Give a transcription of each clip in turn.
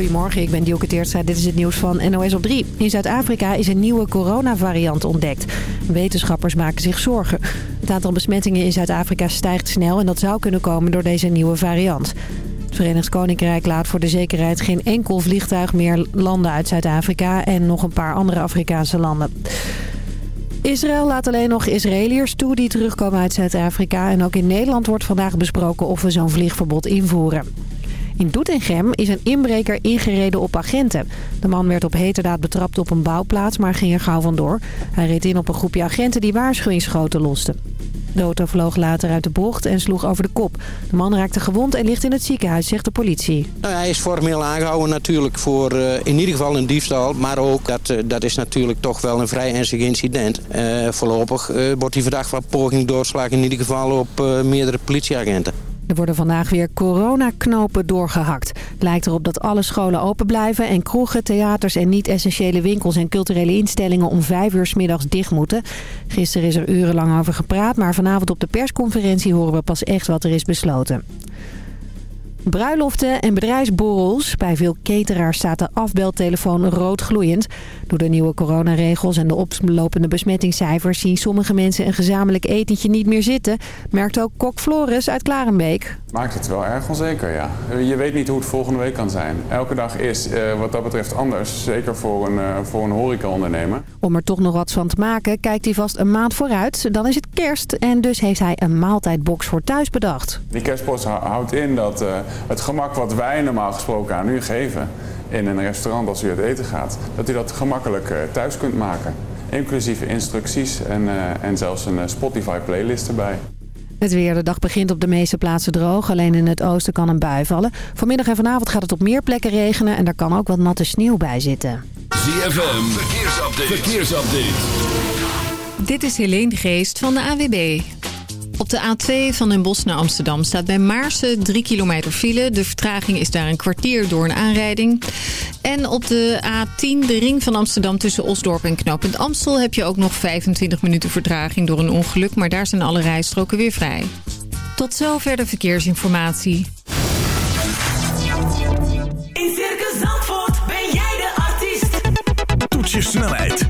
Goedemorgen, ik ben Dielke. Dit is het nieuws van NOS op 3. In Zuid-Afrika is een nieuwe coronavariant ontdekt. Wetenschappers maken zich zorgen. Het aantal besmettingen in Zuid-Afrika stijgt snel... en dat zou kunnen komen door deze nieuwe variant. Het Verenigd Koninkrijk laat voor de zekerheid geen enkel vliegtuig meer landen uit Zuid-Afrika... en nog een paar andere Afrikaanse landen. Israël laat alleen nog Israëliërs toe die terugkomen uit Zuid-Afrika. En ook in Nederland wordt vandaag besproken of we zo'n vliegverbod invoeren. In Doetinchem is een inbreker ingereden op agenten. De man werd op heterdaad betrapt op een bouwplaats, maar ging er gauw vandoor. Hij reed in op een groepje agenten die waarschuwingsschoten losten. De auto vloog later uit de bocht en sloeg over de kop. De man raakte gewond en ligt in het ziekenhuis, zegt de politie. Nou, hij is formeel aangehouden natuurlijk voor uh, in ieder geval een diefstal. Maar ook, dat, uh, dat is natuurlijk toch wel een vrij ernstig incident. Uh, voorlopig wordt hij verdacht van poging doorslag in ieder geval op meerdere politieagenten. Er worden vandaag weer coronaknopen doorgehakt. Het lijkt erop dat alle scholen open blijven en kroegen, theaters en niet-essentiële winkels en culturele instellingen om vijf uur s middags dicht moeten. Gisteren is er urenlang over gepraat, maar vanavond op de persconferentie horen we pas echt wat er is besloten. Bruiloften en bedrijfsborrels. Bij veel cateraars staat de afbeltelefoon rood gloeiend. Door de nieuwe coronaregels en de oplopende besmettingscijfers... zien sommige mensen een gezamenlijk etentje niet meer zitten... merkt ook kok Floris uit Klarenbeek. Maakt het wel erg onzeker, ja. Je weet niet hoe het volgende week kan zijn. Elke dag is uh, wat dat betreft anders, zeker voor een, uh, voor een horecaondernemer. Om er toch nog wat van te maken, kijkt hij vast een maand vooruit. Dan is het kerst en dus heeft hij een maaltijdbox voor thuis bedacht. Die kerstbox houdt in dat uh, het gemak wat wij normaal gesproken aan u geven... in een restaurant als u uit eten gaat, dat u dat gemakkelijk thuis kunt maken. Inclusief instructies en, en zelfs een Spotify-playlist erbij. Het weer. De dag begint op de meeste plaatsen droog. Alleen in het oosten kan een bui vallen. Vanmiddag en vanavond gaat het op meer plekken regenen. En daar kan ook wat natte sneeuw bij zitten. ZFM. Verkeersupdate. Verkeersupdate. Dit is Helene Geest van de AWB. Op de A2 van Den Bosch naar Amsterdam staat bij Maarsen 3 kilometer file. De vertraging is daar een kwartier door een aanrijding. En op de A10, de ring van Amsterdam tussen Osdorp en Knooppunt Amstel... heb je ook nog 25 minuten vertraging door een ongeluk. Maar daar zijn alle rijstroken weer vrij. Tot zover de verkeersinformatie. In Circus Zandvoort ben jij de artiest. Toets je snelheid,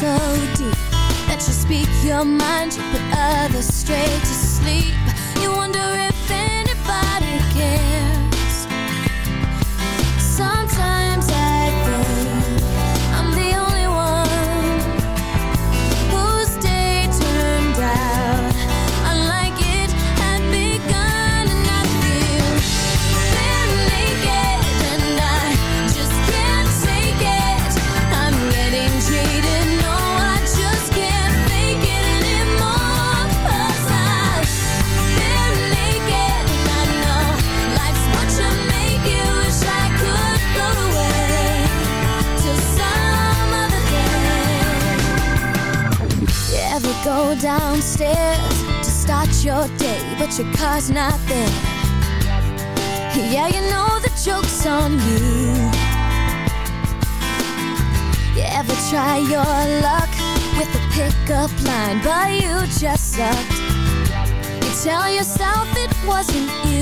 So deep that you speak your mind, you put others straight to sleep? Wasn't you.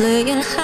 泪眼。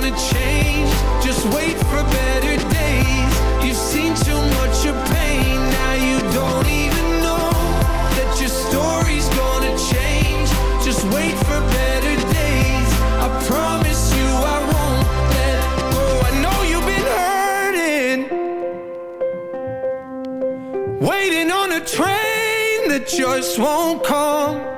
gonna change. Just wait for better days. You've seen too much of pain. Now you don't even know That your story's gonna change. Just wait for better days. I promise you I won't let go. I know you've been hurting. Waiting on a train that just won't come.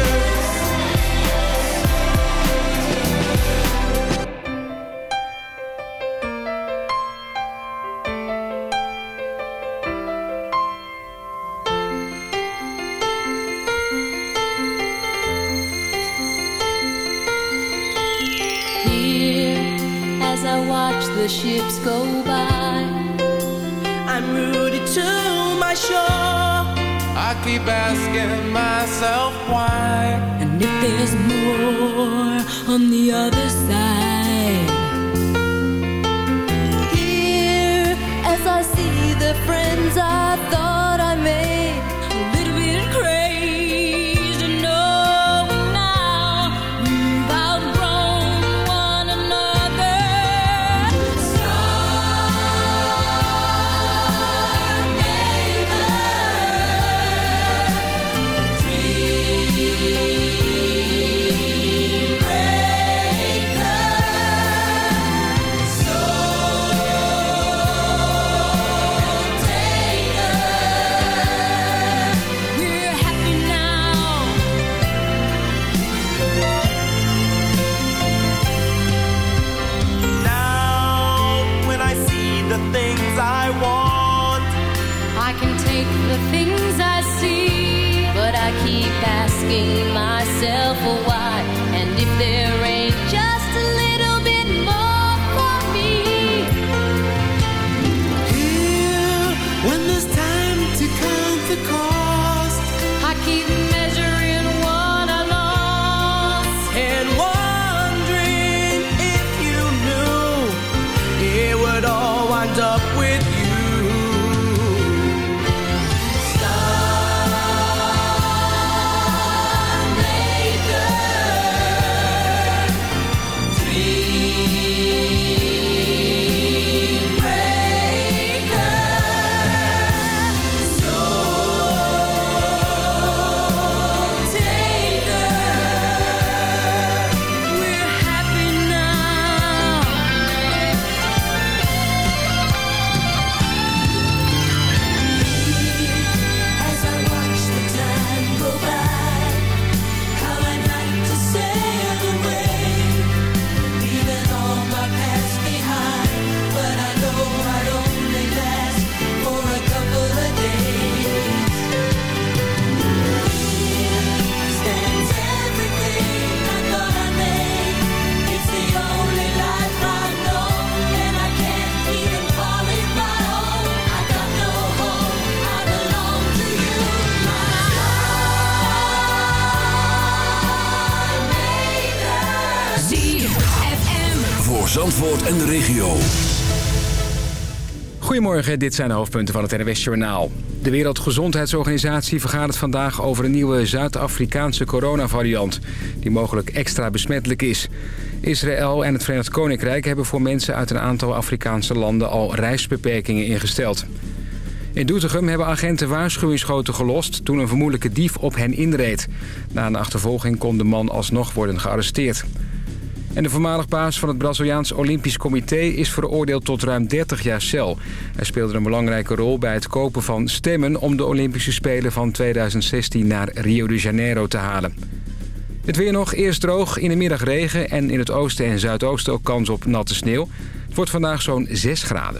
The ships go by, I'm rooted to my shore. I keep asking myself why. And if there's more on the other side, Dit zijn de hoofdpunten van het NWS-journaal. De Wereldgezondheidsorganisatie vergadert vandaag over een nieuwe Zuid-Afrikaanse coronavariant... die mogelijk extra besmettelijk is. Israël en het Verenigd Koninkrijk hebben voor mensen uit een aantal Afrikaanse landen al reisbeperkingen ingesteld. In Doetinchem hebben agenten waarschuwingsschoten gelost toen een vermoedelijke dief op hen inreed. Na een achtervolging kon de man alsnog worden gearresteerd. En de voormalig baas van het Braziliaans Olympisch Comité is veroordeeld tot ruim 30 jaar cel. Hij speelde een belangrijke rol bij het kopen van stemmen om de Olympische Spelen van 2016 naar Rio de Janeiro te halen. Het weer nog, eerst droog, in de middag regen en in het oosten en zuidoosten ook kans op natte sneeuw. Het wordt vandaag zo'n 6 graden.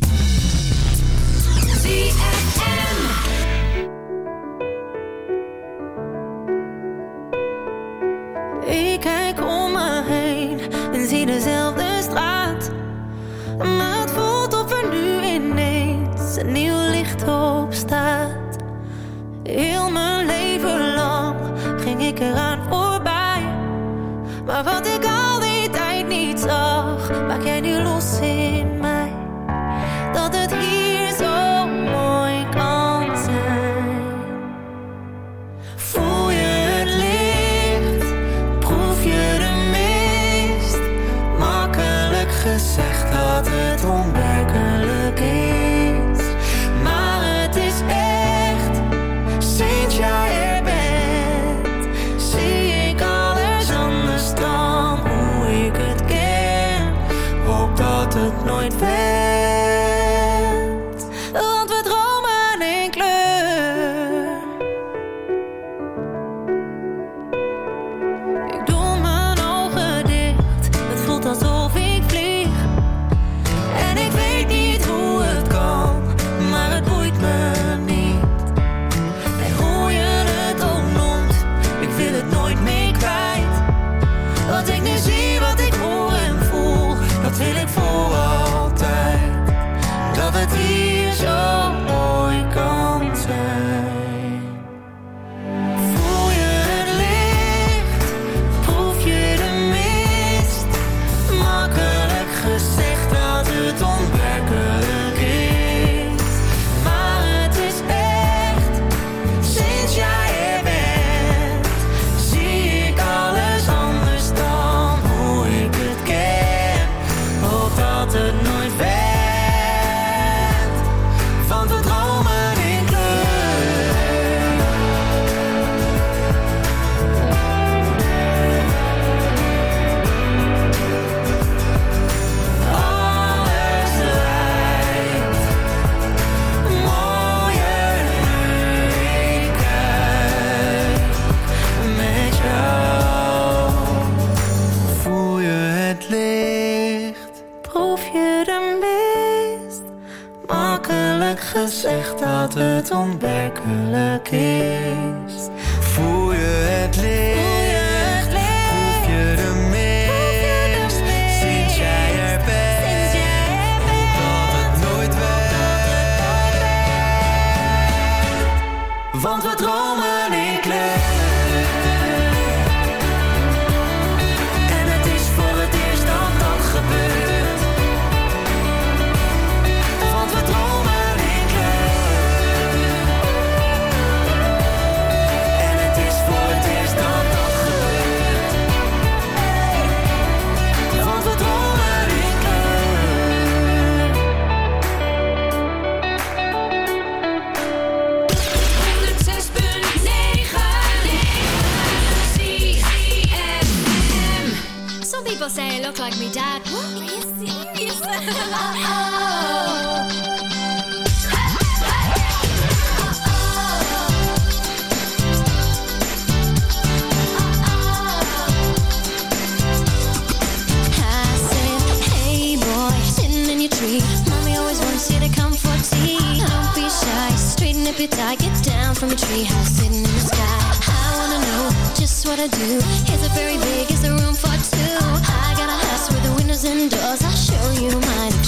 from a treehouse sitting in the sky. I wanna know just what I do. Is it very big? Is the room for two? I got a house with windows and doors. I'll show you mine.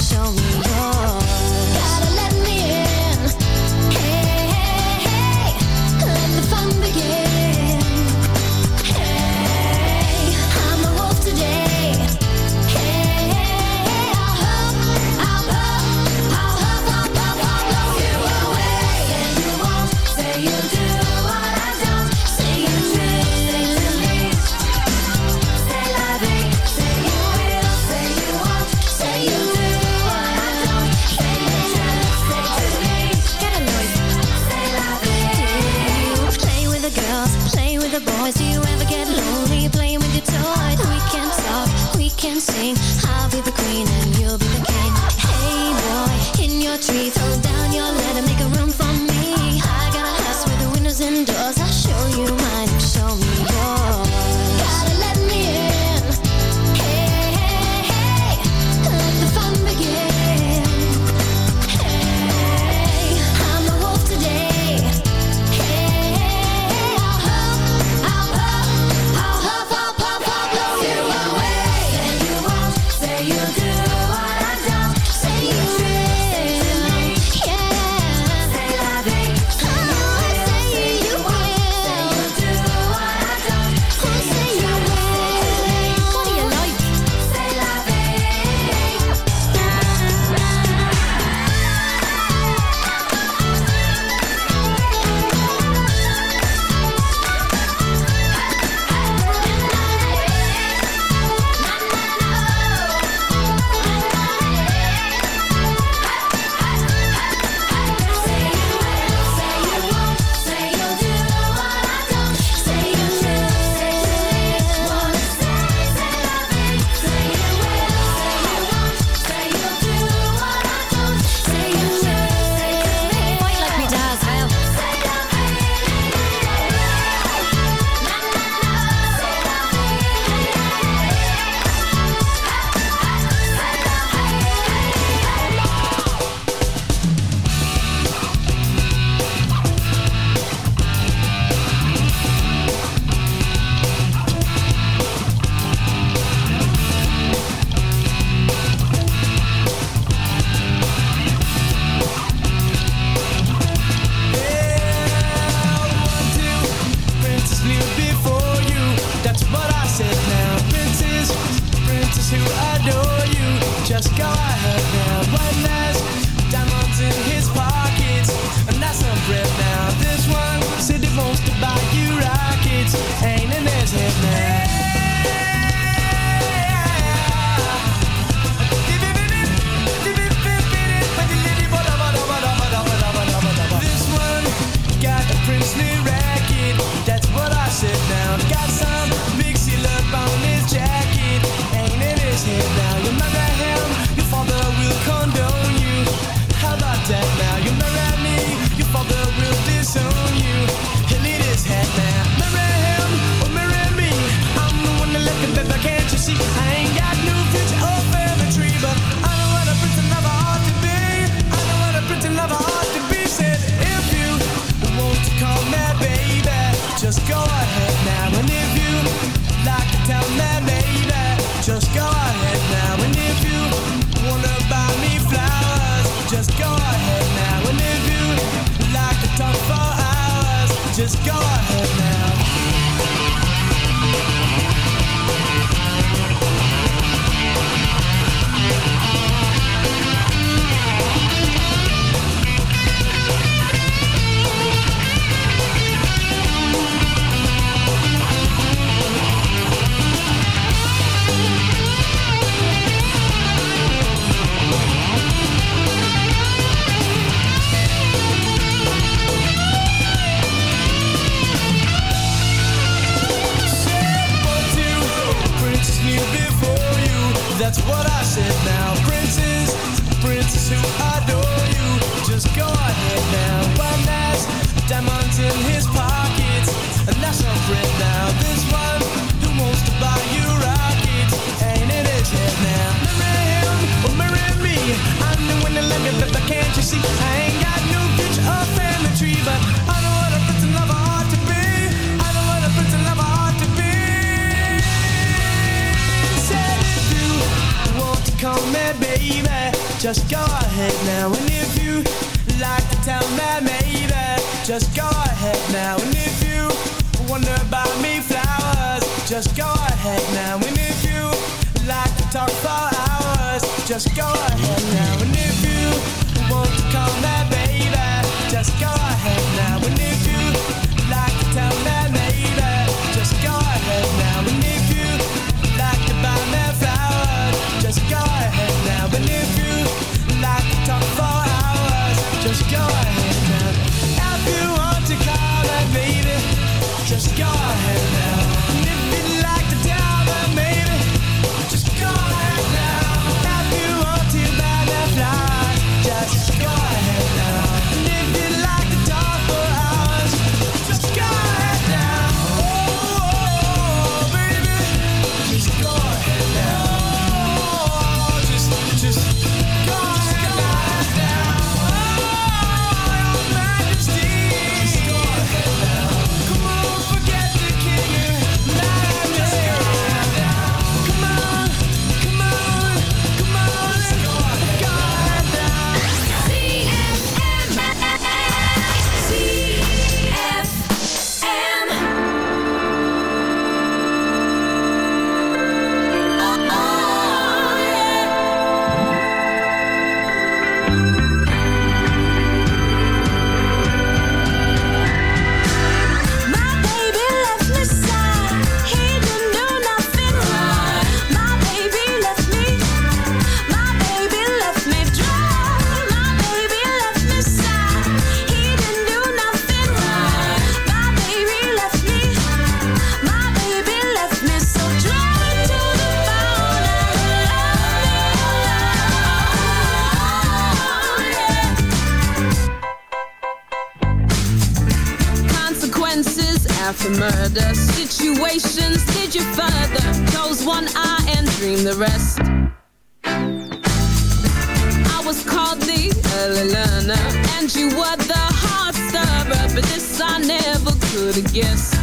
learner And you were the heart stopper But this I never could have guessed.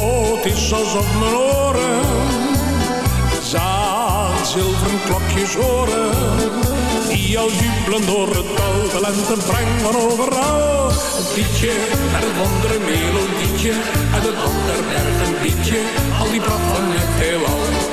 is alsof mijn oren zaad zilveren klokjes horen. Die al jubelen door het dal, de lente brengen overal. Het liedje met het wondere melodietje, uit het land der bergen liedje, al die pracht van het heelal.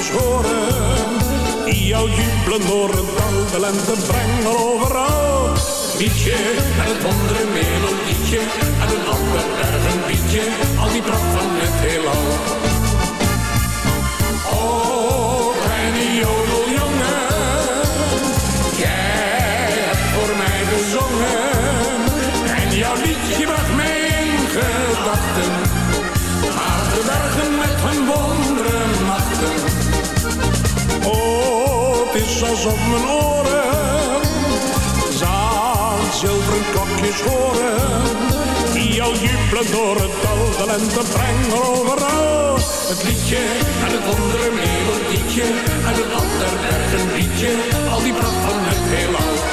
Klokjes horen. Die jou jubelen door het de lente brengen overal. Liedje met het wondere melodietje, en een ander bergen liedje, al die pracht van het heelal. Alsof mijn oren zaad zilveren klokjes horen. Die al jubelen door het dal, de lente brengen overal. Het liedje en het wondere melodietje, en het ander bergen liedje, al die pracht van het heelal.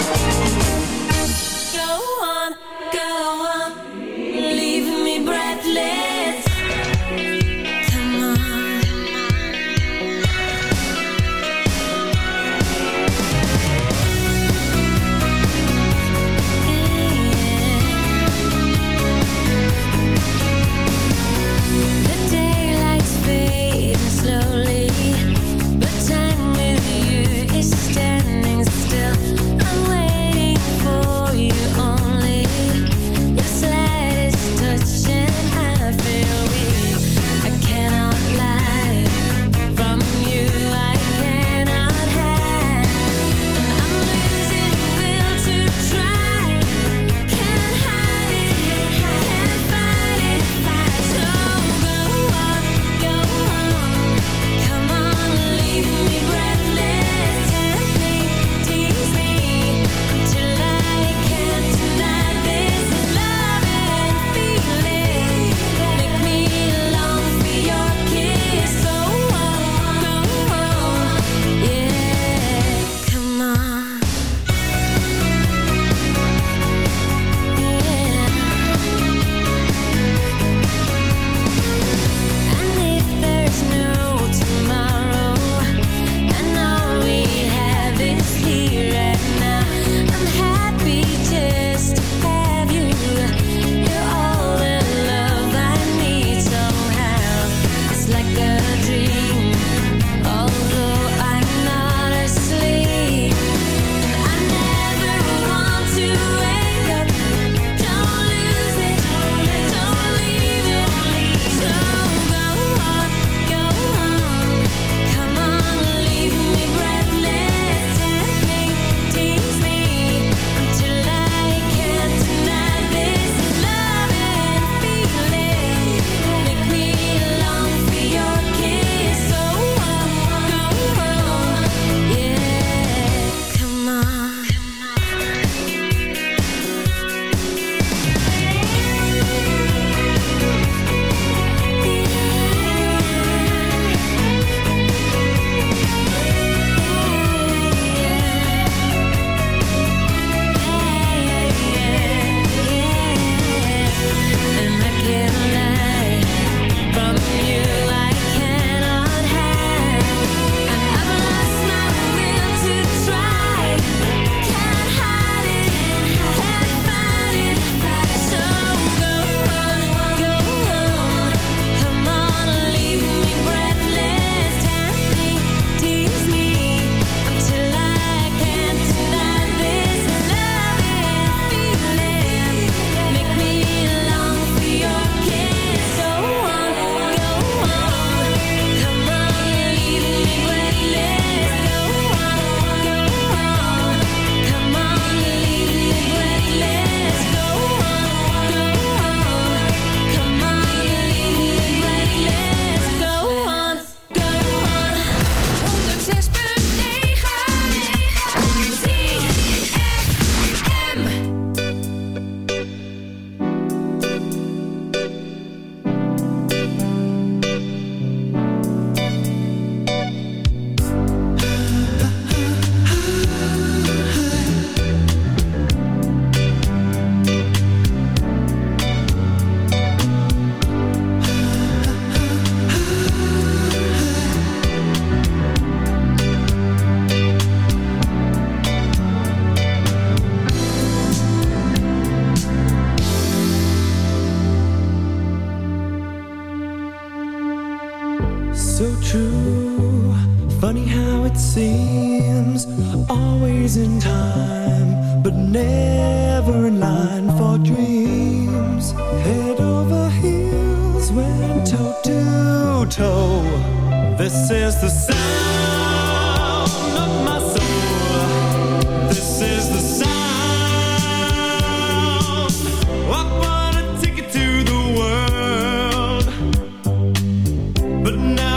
But now